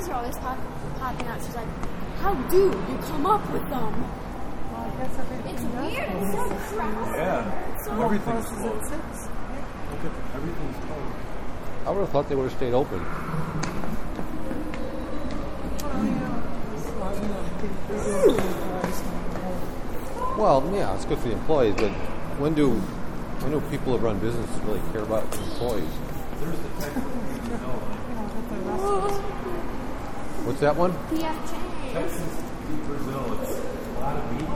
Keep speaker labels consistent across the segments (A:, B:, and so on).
A: eyes are always pop, popping out. She's like, "How do you come up with them?"
B: Well, I guess
A: It's weird. It's so
B: at-
A: crowded.
C: Yeah.
A: So
C: Everything's
B: closes
C: closed.
B: at six.
C: Look at everything's closed.
D: I would have thought they would have stayed open.
B: Well, you know, it's not, you know, they- they do it for the employees and the whole-
D: Well, yeah, it's good for the employees, but when do when do people that run businesses really care about employees?
C: There's the Texas, you know,
B: you know, but the rest of it-
D: What's that one?
A: PF Chang's.
C: Texas, Brazil, it's a lot of meat. I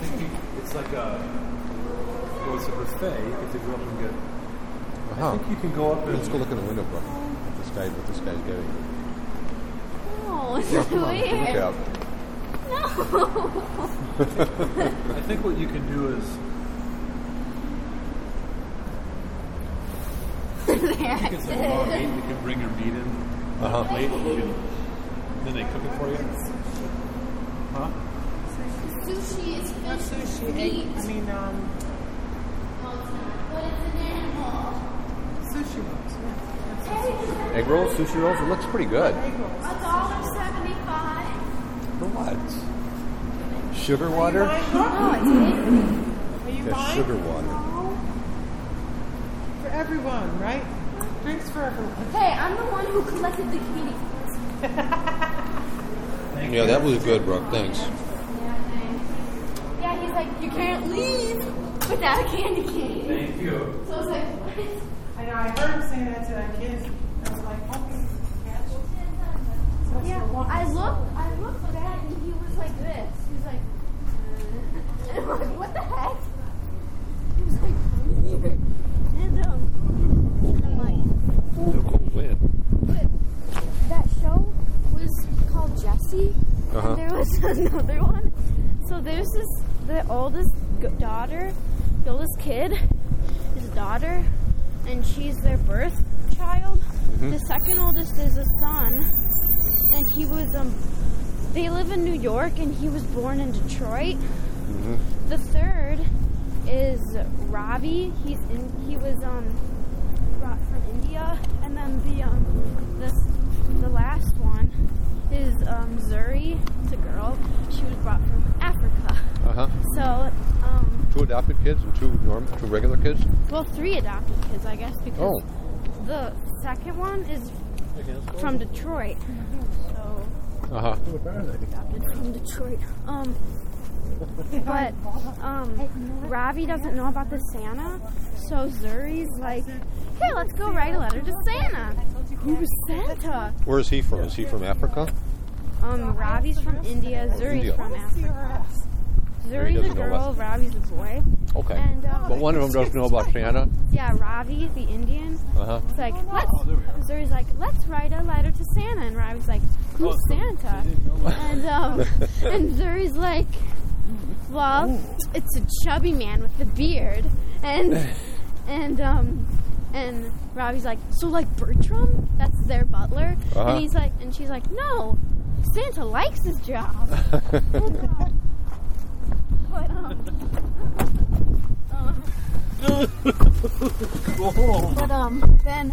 C: think you, it's like a, well, it's a buffet. You get to go up and get, I
D: Uh-huh.
C: think you can go up and,
D: Let's go look in the window, bro. What this guy, what this guy's getting.
A: No, it's
D: Yeah, come on, look
A: weird.
D: out.
C: I think what you can do is, you can set a raw meat, you can bring your meat in,
D: Uh-huh.
C: plate, then they cook it for you. Huh?
A: Sushi is
B: Not
A: fish
B: sushi,
A: meat.
B: egg, I mean, um,
A: No, it's not. But it's an animal.
B: sushi rolls, yeah.
D: Egg rolls, sushi rolls. It looks pretty good.
B: Egg rolls.
A: A dollar seventy-five.
D: For what? Sugar water?
A: No, it's hidden.
B: Are you buying?
D: sugar water.
B: For everyone, right? Drinks for everyone.
A: Hey, I'm the one who collected the kitty.
D: Yeah, that was good, Brooke. Thanks.
A: Yeah, thanks. Yeah, he's like, you can't leave without a candy cane.
C: Thank you.
A: So I was like, what?
B: I know, I heard him say that to that kid. I was like, okay, catch. So it's
A: Yeah,
B: the one-
A: I looked, I looked back and he was like this. He was like, uh, and I'm like, what the heck? He was like, come here. And um, and I'm like,
D: Cool plan.
A: but that show was called Jessie,
D: Uh-huh.
A: and there was another one. So there's this, the oldest daughter, the oldest kid, is a daughter, and she's their birth child. The second oldest is a son, and he was um, they live in New York, and he was born in Detroit. The third is Ravi. He's in. He was um brought from India, and then the um this the last one is um Zuri. It's a girl. She was brought from Africa.
D: Uh huh.
A: So um
D: Two adopted kids and two norm, two regular kids.
A: well three adopted kids, I guess, because
D: Oh,
A: the second one is from Detroit. So
D: uh huh.
A: adopted from Detroit. Um, but um, Ravi doesn't know about the Santa, so Zuri's like, "Hey, let's go write a letter to Santa." Who's Santa?
D: Where is he from? Is he from Africa?
A: Um, Ravi's from India. Zuri's
D: India.
A: from Africa. Zuri's a girl. Ravi's a boy.
D: Okay.
A: And um,
D: But one of them doesn't know about Santa.
A: yeah, Ravi, the Indian,
D: Uh huh.
A: It's like, let's. Zuri's like, let's write a letter to Santa, and Ravi's like, who's Santa? And um, and Zuri's like, well, it's a chubby man with a beard, and and um, and Ravi's like, so like Bertram, that's their butler,
D: Uh-huh.
A: and he's like, and she's like, no, Santa likes his job. Uh, but um, um, but um, then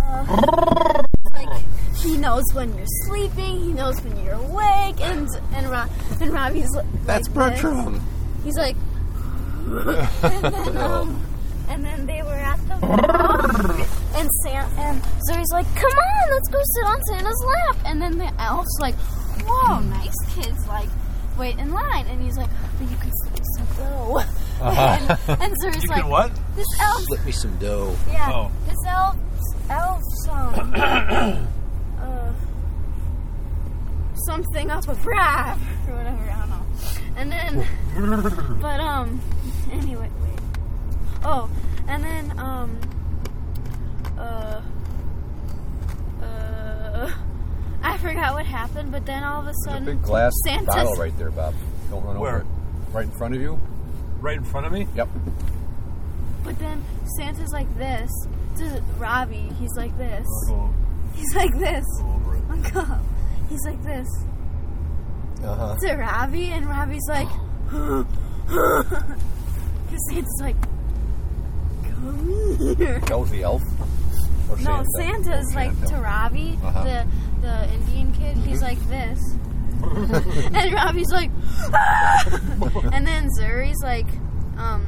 A: uh, like he knows when you're sleeping, he knows when you're awake, and and Ra- and Robbie's like
D: That's
A: this.
D: Bertram.
A: He's like, and then um, and then they were at the and Sam and Zoe's like, "Come on, let's go sit on Santa's lap." And then the elf's like, "Whoa, nice kids!" Like, wait in line, and he's like, "But you can slip me some dough." And, and Zoe's
C: You
A: like,
C: can what?
A: "This elf
D: Slip me some dough.
A: yeah,
C: Oh.
A: this elf, elf's um, uh, something up a brave or whatever. I don't know. And then, but um, anyway, wait. Oh, and then um, uh, uh, I forgot what happened. But then all of a
D: There's a
A: sudden,
D: big glass
A: Santa's
D: bottle right there, Bob. Don't run
C: Where?
D: over it. Right in front of you.
C: Right in front of me?
D: Yep.
A: But then Santa's like this to Robbie. He's like this.
C: Go,
A: He's like this.
C: go over it.
A: Look. He's like this.
D: Uh huh.
A: to Robbie, and Robbie's like, because Santa's like, come here.
D: That was the elf. Or
A: No,
D: Santa.
A: Santa's like to Ravi,
D: Uh-huh.
A: the the Indian kid. He's like this, and Ravi's like, "Ah!" and then Zuri's like, um,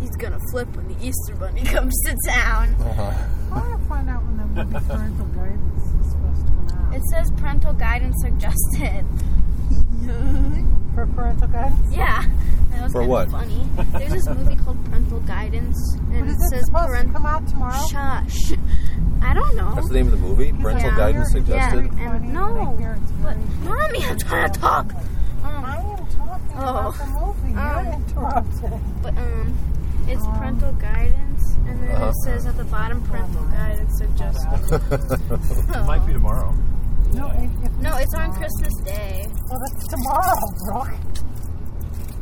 A: he's gonna flip when the Easter Bunny comes to town.
D: Uh-huh.
B: I want to find out when the movie Parental Guidance is supposed to come out.
A: It says parental guidance suggested.
B: For parental guidance?
A: Yeah, that was
D: For
A: kinda
D: what?
A: funny. There's this movie called Parental Guidance,
B: But
A: and it
B: is it
A: says
B: supposed to
A: parental.
B: come out tomorrow?
A: Shush. I don't know.
D: That's the name of the movie? Parental
A: Yeah.
D: Guidance
B: You're-
A: Yeah,
D: Suggested?
A: And no,
B: and I hear it's
A: but mommy, I'm trying to talk.
B: I
A: Um,
B: am talking about the movie.
A: Um,
B: You're interrupting.
A: but um, it's
B: Um,
A: parental guidance, and then
D: Uh-huh.
A: it says at the bottom parental guidance suggested.
C: It might be tomorrow.
B: No, if, if
A: No, it's on. Christmas Day.
B: Well, that's tomorrow, Brooke.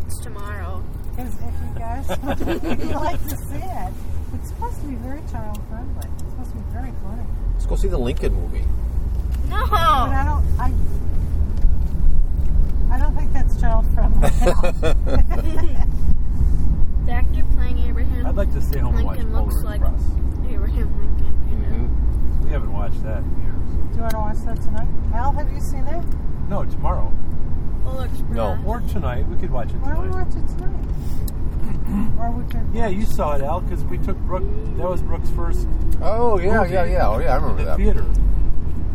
A: It's tomorrow.
B: Because if you guys if you like to see it, it's supposed to be very child friendly. It's supposed to be very funny.
D: Let's go see the Lincoln movie.
A: No.
B: But I don't. I. I don't think that's child friendly.
A: The actor playing Abraham
C: I'd like to stay home and watch
A: Lincoln looks
C: Polar
A: like
C: Express.
A: Abraham Lincoln. You know?
D: Mhm.
C: We haven't watched that in years.
B: Do you want to watch that tonight? Al, have you seen it?
C: No, tomorrow.
A: Polar Express.
D: No.
C: Or tonight. We could watch it
B: Why don't we watch it tonight? Or we could.
C: Yeah, you saw it, Al, because we took Brooke. That was Brooke's first
D: Oh, yeah, yeah, yeah. Oh, yeah, I remember
C: in
D: that.
C: theater.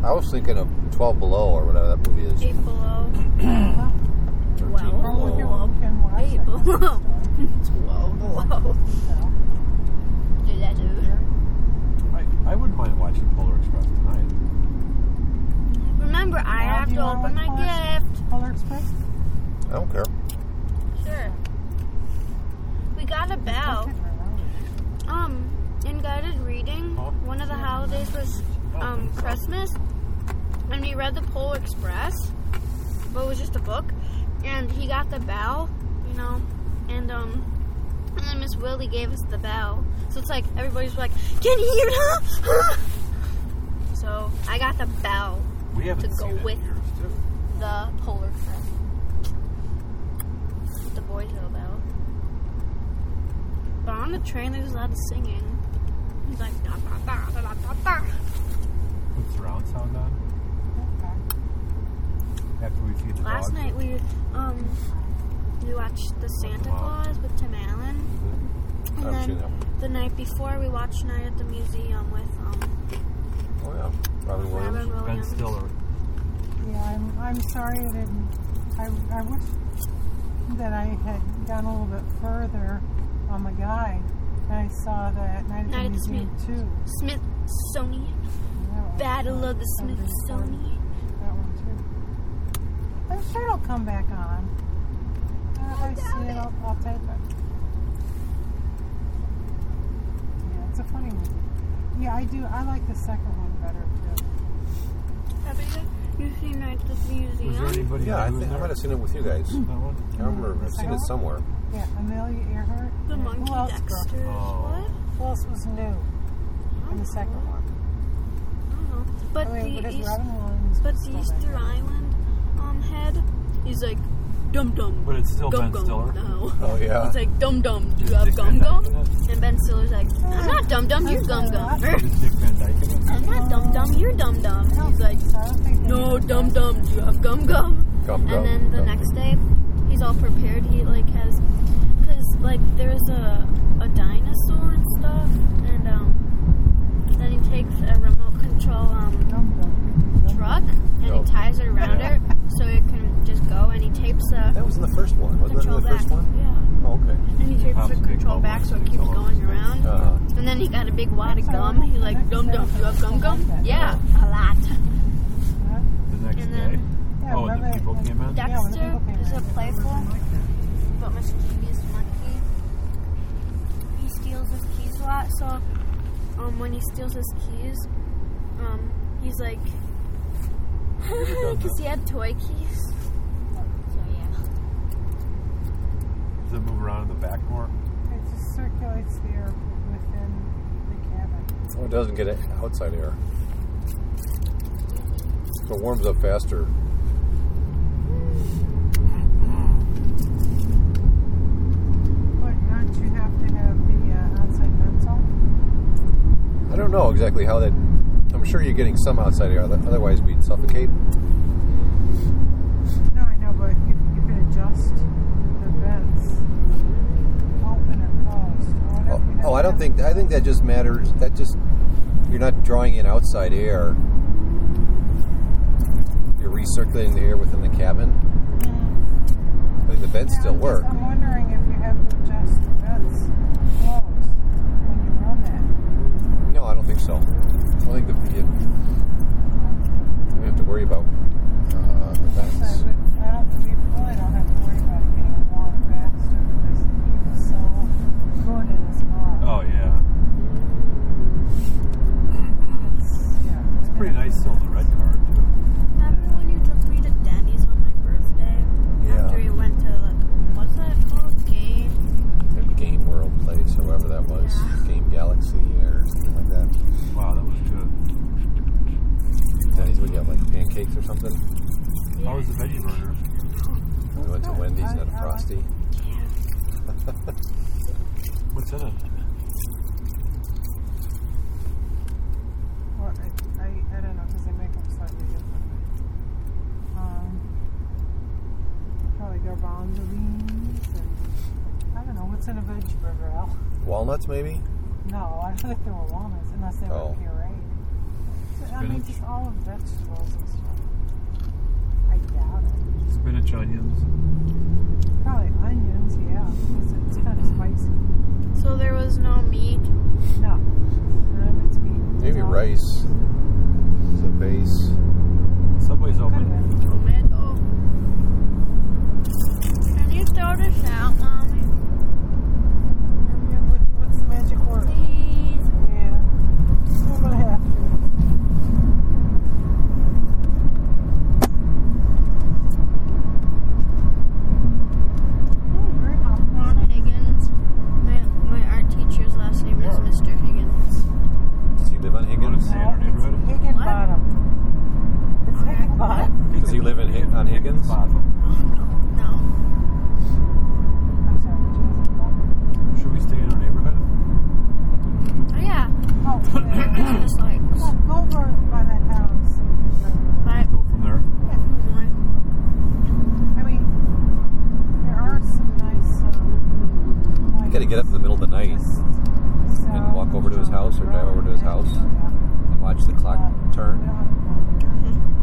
D: I was thinking of 12 Below or whatever that movie is.
A: Eight below.
D: 13
A: Well,
B: Or we can,
D: Below.
B: we can watch
A: Eight below. Twelve below.
B: So,
A: Do that, dude.
C: I, I wouldn't mind watching Polar Express tonight.
A: Remember, I
B: Al,
A: have to open my
B: Polar
A: gift.
B: Polar Express?
D: I don't care.
A: Sure. A bell. Um, in guided reading, one of the holidays was um Christmas, and we read the Polar Express, but it was just a book, and he got the bell, you know, and um, and then Miss Willie gave us the bell, so it's like everybody's like, "Can you hear it? Huh? Huh?" So I got the bell,
C: We
A: To go
C: seen it in
A: with- the Polar Express, the Boys. But on the train, there's a lot of singing. He's like, da, da, da, da, da, da, da.
C: Put surround sound on after we feed the
A: Last
C: dogs.
A: night we um we watched the Santa
C: Wow.
A: Claus with Tim Allen,
D: I
A: and then the night before we watched Night at the Museum with um
D: Oh, yeah. Robin Williams.
A: Robin
C: Ben Stiller.
B: Yeah, I'm, I'm sorry I didn't. I, I wish that I had gone a little bit further on the guide and I saw that Night at
A: Night
B: the
A: at the
B: Museum too.
A: Smithsonian Battle of the
B: that was really.
A: Smithsonian.
B: That one too. I'm sure it'll come back on. Uh, if I see it, I'll, I'll tape it. Yeah, it's a funny movie. Yeah, I do. I like the second one better too.
A: Have you you seen Night at the
C: Was there
A: Museum?
C: anybody
D: Yeah, I
C: new
D: think I might have seen it with you guys. I remember. I've seen it somewhere.
B: Yeah, Amelia Earhart.
A: The
B: and
A: Monkey
B: who else,
A: Dexters.
B: Brooke?
C: Oh.
B: Who else was new in the second one?
A: I don't know. But
B: I mean,
A: the
B: because
A: East, but the
B: still
A: Easter
B: there.
A: Island um head, he's like dum dum.
C: But it's still
A: gum
C: Ben
A: gum
C: Stiller.
A: now.
D: Oh, yeah.
A: It's like dum dum. Do you have
C: Dick
A: gum gum? And Ben Stiller's like, I'm not dum dum. You're gum gum.
C: Is Dick Van Dyke in it?
A: I'm not dum dum. You're dum dum. He's like,
B: think so. I don't think
A: no dum dum. Do you have gum gum?
D: Gum gum.
A: And then the
D: Gum.
A: next day, he's all prepared. He like has, cause like there's a a dinosaur and stuff, and um, then he takes a remote control um
B: Dum dum.
A: truck and he ties it around her so it can just go, and he tapes the
D: That was in the first one. Wasn't that in the
A: back.
D: first one?
A: Yeah,
D: Oh, okay.
A: and he tapes the control back so it keeps going around.
D: Uh,
A: And then he got a big wad of gum. He like
B: Next
A: dum dum. You have gum gum? Yeah, a lot.
C: The next
A: And
C: day?
A: then
B: Yeah,
C: oh, and the people came in?
B: Yeah, the
A: Dexter
B: people came
A: is a playful but mischievous monkey. He steals his keys a lot, so um, when he steals his keys, um, he's like,
C: done
A: because he had toy keys. So yeah.
C: Does it move around in the back more?
B: It just circulates the air within the cabin.
D: oh, it doesn't get outside air. So it warms up faster.
B: But don't you have to have the uh, outside vents on?
D: I don't don't know exactly how that. I'm sure you're getting some outside air. Otherwise, we'd suffocate.
B: No, I know, but you, you can adjust the vents, open or closed. or
D: Oh, oh, I don't think. I think that just matters. That just you're not drawing in outside air. You're recirculating the air within the cabin. I think the vents
B: Yeah,
D: still work.
B: I'm wondering if you have to adjust the vents closed when you run that.
D: No, I don't think so. I don't think that you, you have to worry about uh, the
B: So I,
D: vents.
B: would, I don't, you really don't have to worry about it getting warm faster because the heat is so good in this car.
C: Oh yeah,
B: It's, yeah,
C: it's pretty nice still in the red car too.
A: Remember when you took me to Denny's on my birthday?
D: Yeah.
A: After you went to, like, what's that called? Game?
D: The Game World place, or wherever that was,
A: Yeah.
D: Game Galaxy or something like that.
C: Wow, that was good.
D: Denny's would you have like pancakes or something?
C: How was the veggie burger?
D: We went to Wendy's and had a
B: I- I like-
D: frosty.
C: What's in it?
B: Or I, I, I don't know because they make them slightly differently. Um, probably garbanzo beans and I don't know what's in a veg burger. Al?
D: Walnuts, maybe.
B: No, I don't think there were walnuts unless they
D: Oh.
B: were pureed. So, I mean, just all of vegetables and stuff. I doubt it.
C: Spinach, onions.
B: Probably onions, yeah, because it's kind of spicy.
A: So there was no meat.
B: No, none of it's meat. It's
D: Maybe
B: all-
D: rice as a base.
C: Subway's
B: Could
C: open.
A: Tomato. Can you throw this out, mommy?
B: Um, What's the?
A: Please.
B: Yeah. I'm gonna have to. Oh, very hot.
A: Ron Higgins. My, my art teacher's last name is
C: Where?
A: Mr. Higgins.
D: Does he live on Higgins?
C: Say
B: No,
C: our
B: it's
C: neighborhood?
B: Higginbottom. It's Higginbottom.
D: Does he live in Hi- on Higgins?
C: Bottom.
A: No.
B: I'm sorry, what you was
C: Should we stay in our neighborhood?
A: Oh, yeah.
B: Oh, yeah.
A: Just like,
B: Come on, go over by that house.
A: right.
C: Go from there.
B: I mean, there are some nice. Um,
D: You got to get up in the middle of the night and walk over to his house or drive over to his house and watch the clock turn.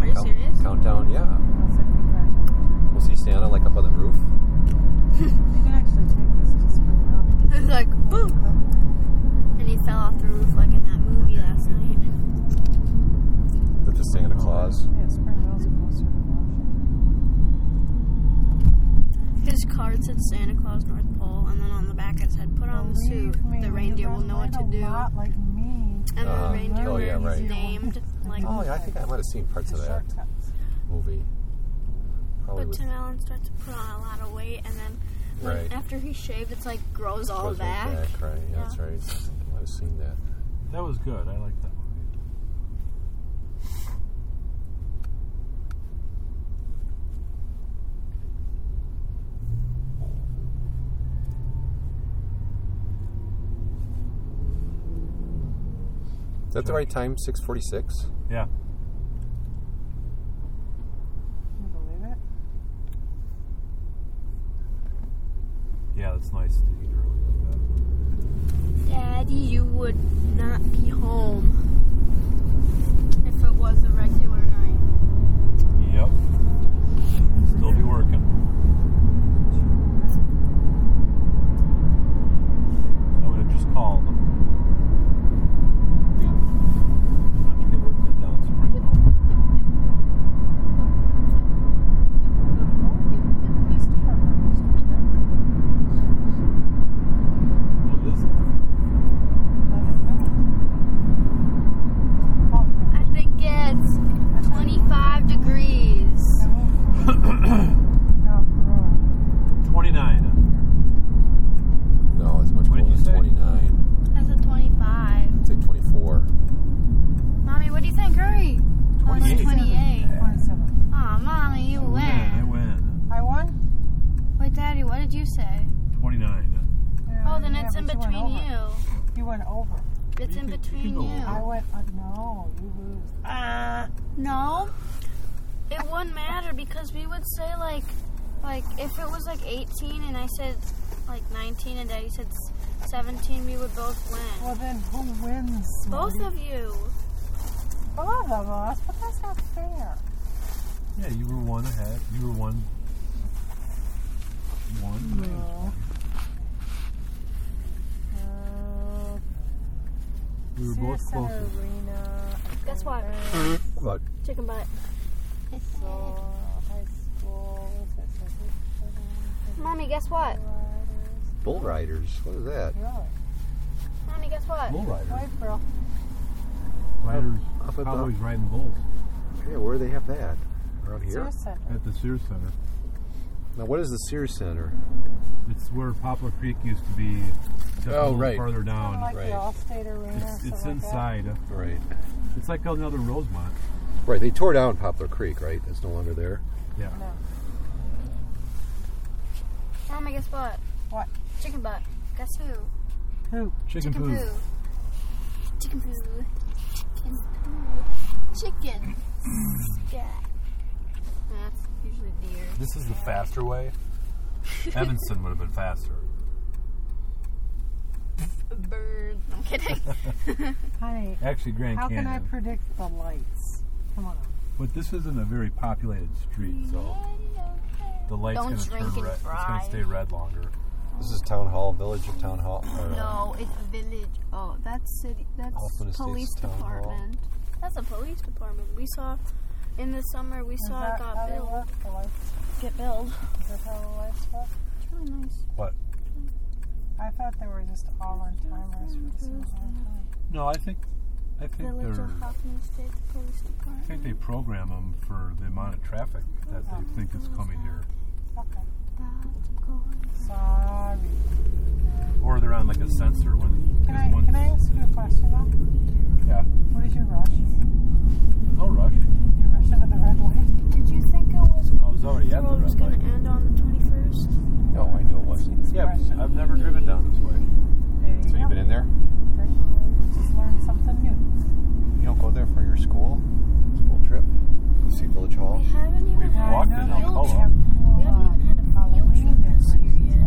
A: Are you
D: Count-
A: serious?
D: Countdown, yeah. We'll see Santa like up on the roof.
B: You can actually take this to Spring Mountain.
A: It's like, boom. And he fell off the roof like in that movie last night.
D: With the Santa Claus.
B: Yeah, Spring Mill's closer to Washington.
A: His card said Santa Claus North Pole, and then on the back it said, put on the suit.
B: Me,
A: The reindeer will know what to do.
B: Lot like me.
A: And the uh, oh, reindeer
D: Oh, yeah,
A: were
D: right.
A: named. Like,
D: Oh, yeah, I think I might have seen parts of that
B: shortcuts.
D: movie. Probably
A: but
D: with
A: Tim Allen starts to put on a lot of weight, and then when,
D: Right.
A: after he shaved, it's like grows all
D: Goes
A: back.
D: back, right? Yeah, that's right. I think I might have seen that.
C: That was good. I like that movie.
D: Is that the right time? Six forty-six.
C: Yeah.
B: Can you believe it?
C: Yeah, that's nice to eat early like that.
A: Daddy, you would not be home if it was a regular night.
C: Yep. Still be working. I would have just called them. I think they would have been down spring though. What is it?
A: I think it's 25 degrees.
C: Twenty-nine.
D: No, it's much
C: What did
D: more
C: you
D: than
C: say?
D: twenty-nine.
A: That's a 25.
D: I'd say twenty-four.
A: Mommy, what do you think? Hurry. Oh, it's
C: 28.
A: 28.
B: 27.
A: Aw, Mommy, you
C: I win. I
A: win.
C: win.
B: I won?
A: Wait, Daddy, what did you say?
C: Twenty-nine.
B: Yeah,
A: Oh, then
B: yeah,
A: it's in
B: but you went
A: between
B: over.
A: you.
B: You went over.
A: It's in between
C: go
A: you.
C: over.
B: I went, uh, no, you lose.
A: Uh, no. It wouldn't matter because we would say like, like if it was like 18 and I said like 19 and Daddy said 17, we would both win.
B: Well, then who wins?
A: Both
B: Marty?
A: of you.
B: Both of us, but that's not fair.
C: Yeah, you were one ahead. You were one. One.
B: No.
C: We were both
B: Center
C: closer.
B: Arena.
A: Guess what?
D: What?
A: Chicken butt.
B: So, high school. what is that?
A: Mommy, guess what?
D: Bull riders. What is that?
A: Mommy, guess what?
C: Bull riders.
B: White girl.
C: Riders.
D: Up at the-
C: riding bulls
D: Yeah, where do they have that? Around here?
B: Sears Center.
C: at the Sears Center.
D: Now, what is the Sears Center?
C: It's where Poplar Creek used to be. Just a
D: Oh,
C: little
D: right.
C: Further
B: Kind
C: down.
B: of like
D: right.
B: the Allstate Arena.
C: It's, it's
B: something like
C: inside.
D: Right.
C: It's like another Rosemont.
D: Right. They tore down Poplar Creek, right? It's no longer there.
C: Yeah.
B: that. No.
A: Mommy, guess what?
B: What?
A: Chicken butt. Guess who?
B: Who?
C: Chicken,
A: Chicken
C: poo.
A: poo. Chicken poo. Chicken poo. Chicken. Scat. That's usually deer.
C: This is the faster way. Evanston would have been faster.
A: Bird. I'm kidding.
B: Honey,
C: Actually, Grand
B: how
C: Canyon.
B: can I predict the lights? Come on.
C: but this isn't a very populated street, so the light's
A: Don't
C: going to
A: drink
C: turn
A: and
C: red. It's going to stay red longer.
D: This is Town Hall, Village of Town Hall. or, uh,
A: No, it's village. Oh, that's city. That's
D: Hoffman
A: police
D: Town Hall.
A: department. That's a police department. We saw in the summer. We
B: Is
A: saw
B: that
A: it got
B: how they
A: built.
B: work? The lights?
A: Get built.
B: Is that how the lights work?
A: It's really nice.
C: What?
B: I thought they were just all on timers for the same amount of time.
C: No, I think I think
A: Village
C: they're.
A: of Hoffman Estates Police
C: I think they program them for the amount of traffic that they think is coming here,
B: Okay. Sorry.
C: or they're on like a sensor when.
B: Can I,
C: once-
B: can I ask you a question though?
C: Yeah.
B: What is your rush?
C: No rush.
B: You're rushing to the red light?
A: Did you think it was?
C: I was already at the
A: road was
C: red
A: going
C: light.
A: to end on the 21st?
D: No, I knew it wasn't.
C: Yeah, I've never driven down this way.
B: There you
D: So
B: go.
D: you've been in there?
B: Okay. Just learned something new.
D: You don't go there for your school school trip? Go see Village Hall?
A: We haven't even
C: We've
A: had
C: walked
A: a
C: in
A: field
C: Alcoa.
A: trip. We haven't even had a field trip this year yet.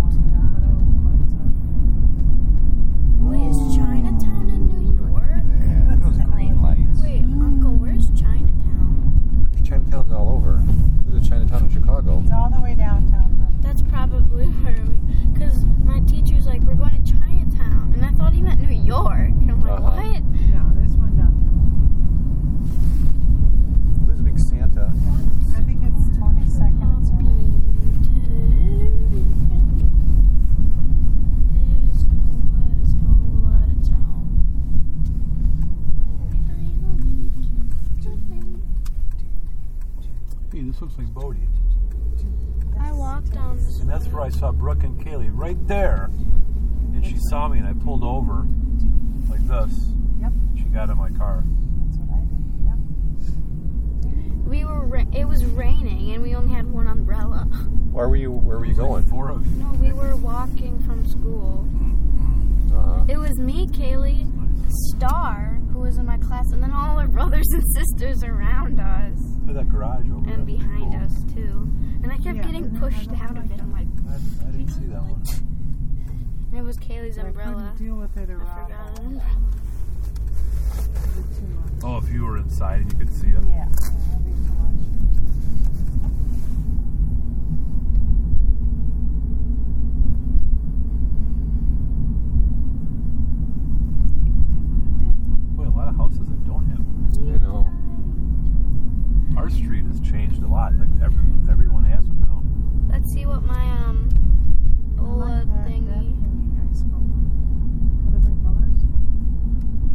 A: Wait, is Chinatown in New York?
D: Yeah, those green lights.
A: Wait, Uncle, where's Chinatown?
D: Chinatown's all over. There's a Chinatown in Chicago.
B: It's all the way downtown. Bro.
A: That's probably where we. Because my teacher's like, we're going to Chinatown. And I thought he meant New York. And I'm like,
D: Uh-huh.
A: what?
B: No, there's one downtown.
D: There's a big Santa.
B: I think it's 20 seconds. or maybe-
C: Hey, this looks like Bodie.
A: I walked down this
C: And that's where I saw Brooke and Kaylee, right there. And she saw me, and I pulled over like this.
B: Yep,
C: She got in my car.
B: that's what I did. Yep.
A: We were. Ra- it was raining, and we only had one umbrella.
D: Where were you? Where were you
C: It like
D: going?
C: Four of you.
A: No, we were walking from school.
D: Uh-huh.
A: It was me, Kaylee, Star, who was in my class, and then all our brothers and sisters around us
C: Look at that garage over there.
A: and behind
C: Cool.
A: us too. And I kept
B: Yeah,
A: getting pushed out of it. I'm like,
C: I, I didn't see that one.
A: and it was Kaylee's
B: But I
A: umbrella.
B: couldn't deal with it
A: I
B: around.
A: forgot
B: the-
A: an umbrella.
B: It'd be too much.
C: Oh, if you were inside and you could see it.
B: Yeah, that'd be too much.
C: Boy, a lot of houses that don't have them.
D: you know.
C: Our street has changed a lot. Like every, everyone has them now.
A: Let's see what my um
B: I
A: Ola
B: like that, that
A: thingy.
B: thingy high school one. What different colors?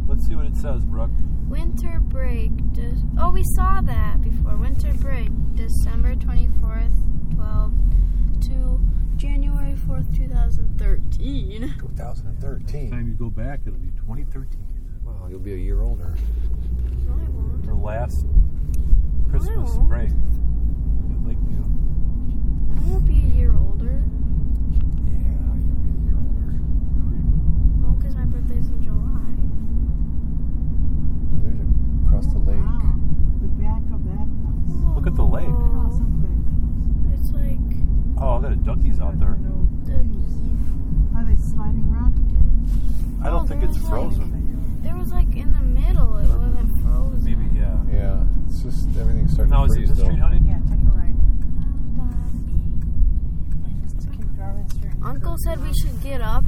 C: Let's see what it says, Brooke.
A: Winter break. De- oh, we saw that before. Winter break, December twenty fourth, twelve to January fourth, two thousand thirteen.
D: 2013.
C: Time you go back, it'll be 2013.
D: Wow, you'll be a year older.
A: No, I won't.
C: For last Christmas
A: won't.
C: break at Lakeview.
A: I won't be a year older.
D: Yeah, you'll be a year older.
A: No, because my birthday's in July.
C: lot of duckies out there.
B: No leaves. Are they sliding around?
C: I don't
A: Oh,
C: think
A: there
C: it's
A: was like-
C: frozen.
A: There was like in the middle, it wasn't frozen.
C: Maybe, yeah.
D: Yeah, it's just everything's starting
C: Now,
D: to
C: is it
D: freeze
C: this
D: though.
C: street, honey?
B: Yeah, take a right. Just keep driving straight.
A: Uncle said we should get up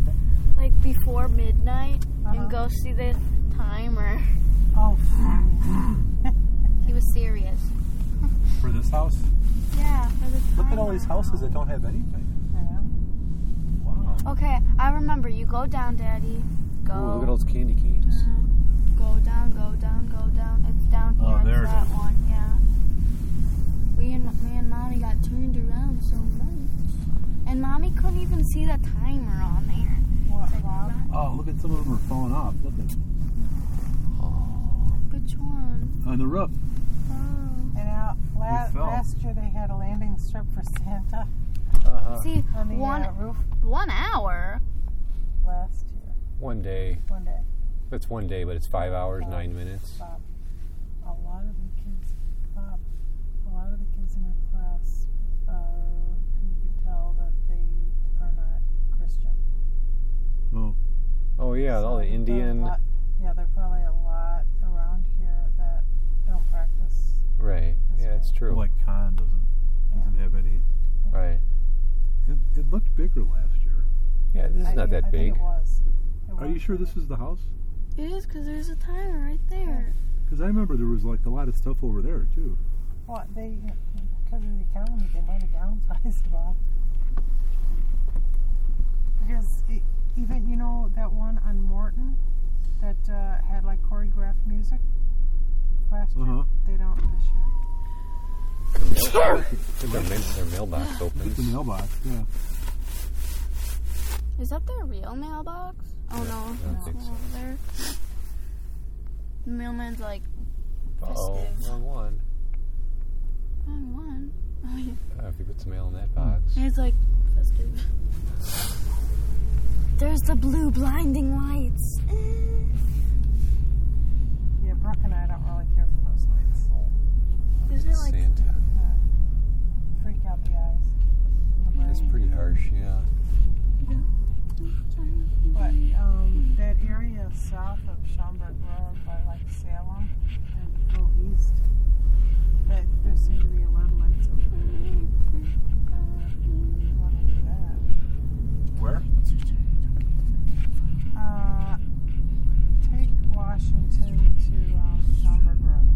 A: like before midnight
B: Uh-huh.
A: and go see the timer.
B: Oh, funny.
A: He was serious.
C: For this house?
A: Yeah, for the
C: Look at all
A: timer.
C: these houses that don't have anything.
B: Yeah.
C: Wow.
A: Okay, I remember. You go down, Daddy. Go.
D: Ooh, look at all those candy canes.
A: Uh, go down, go down, go down. It's down here.
C: Oh,
A: it's
C: there it
A: that
C: is.
A: one. Yeah. We and me and mommy got turned around so much, and mommy couldn't even see the timer on there.
B: What,
A: Like,
C: Oh, look at some of them are falling off. Look at
A: Which one?
C: on the roof.
A: Oh.
B: And out la-
C: fell.
B: last year they had a landing strip for Santa
D: Uh-huh.
A: See,
B: on the
A: one
B: uh, roof
A: one hour.
B: Last year.
D: One day.
B: One day.
D: That's one day, but it's five hours, nine minutes.
B: Bob. A lot of the kids, Bob, a lot of the kids in her class, uh, you can tell that they are not Christian.
C: Oh.
D: Oh yeah, all the
B: So there's probably a
D: Indian.
B: lot- yeah, there are probably a lot around here that don't practice.
D: Right. Yeah,
B: way.
D: it's true.
C: Like Con doesn't doesn't have any.
D: right.
C: It, it looked bigger last year.
D: Yeah, this is
B: I
D: not
B: think,
D: that
B: I
D: big.
B: Think it was. It
C: Are you sure this is the house?
A: It is because there's a timer right there.
C: Because I remember there was like a lot of stuff over there too.
B: Well, they, because of the economy, they might have downsized, Bob. Because e even, you know, that one on Morton that uh, had like choreographed music last year?
C: Uh-huh.
B: They don't this year.
D: Their, mail, their mailbox
C: It's the mailbox. Yeah.
A: Is that their real mailbox? Oh no,
D: I don't
A: it's
D: think
A: not
D: so.
A: over there. The mailman's like
D: Oh,
A: festive.
D: wrong one.
A: Wrong one. Oh yeah.
D: Uh, if you put some mail in that box.
A: And It's like festive. There's the blue blinding lights.
B: Yeah, Brooke and I don't really care for those lights.
A: Isn't it like
D: Santa.
B: Freak out the eyes. and the
D: It's pretty harsh, yeah.
B: But um, that area south of Schaumburg Road by like Salem and go east, that there seem to be a lot of lights over there. You want to do that?
C: Where?
B: Uh, take Washington to um, Schaumburg Road.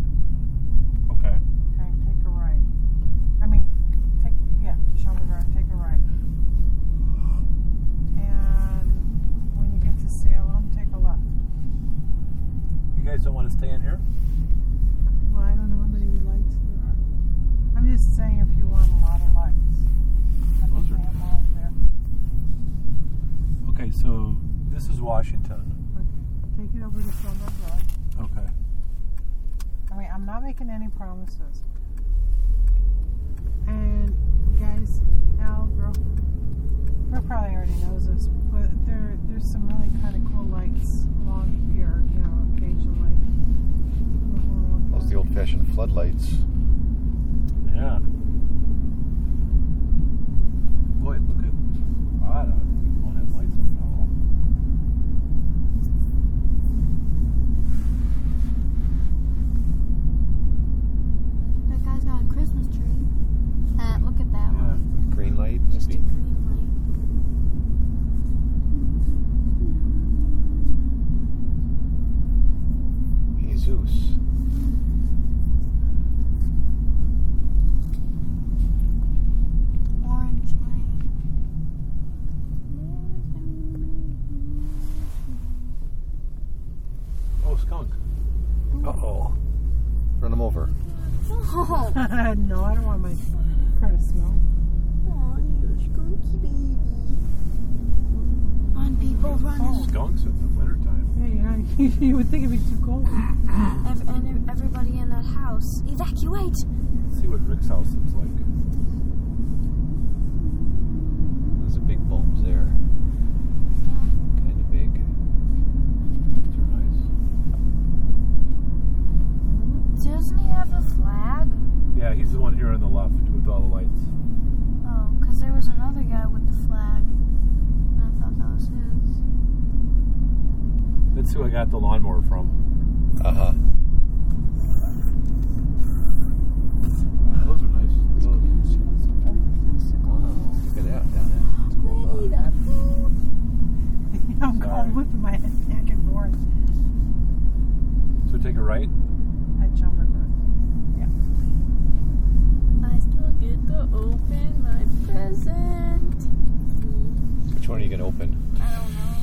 C: Okay.
B: Okay, take a right. I mean, take yeah, Schaumburg Road. Take a right. And when you get to Salem, take a left.
C: You guys don't want to stay in here?
B: Well, I don't know how many lights there are. I'm just saying if you want a lot of lights. I think
C: Those
B: they
C: are-
B: have all there.
C: Okay, so this is Washington.
B: Okay. Take it over to Schaumburg Road.
C: Okay.
B: I mean, I'm not making any promises. And guys, Al, bro, Brooke probably already knows this, but there there's some really kind of cool lights along here, you know, occasionally.
D: Those the old fashioned floodlights.
C: Yeah.
A: you
B: would think it'd be too cold.
A: Ev- and everybody in that house, evacuate!
C: See what Rick's house looks like.
D: There's a big bulbs there.
A: Doesn't he have a flag?
C: Yeah, he's the one here on the left with all the lights.
A: Oh, because there was another guy with the flag. And I thought that was his.
C: That's who I got the lawnmower from.
D: Uh huh.
B: I'm whipping my and.
C: So take a right?
B: Yeah.
A: I still get to open my present.
D: Which one are you going to open?
A: I don't know.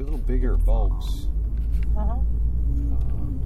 D: little bigger bulbs.
B: Uh-huh.
C: Um,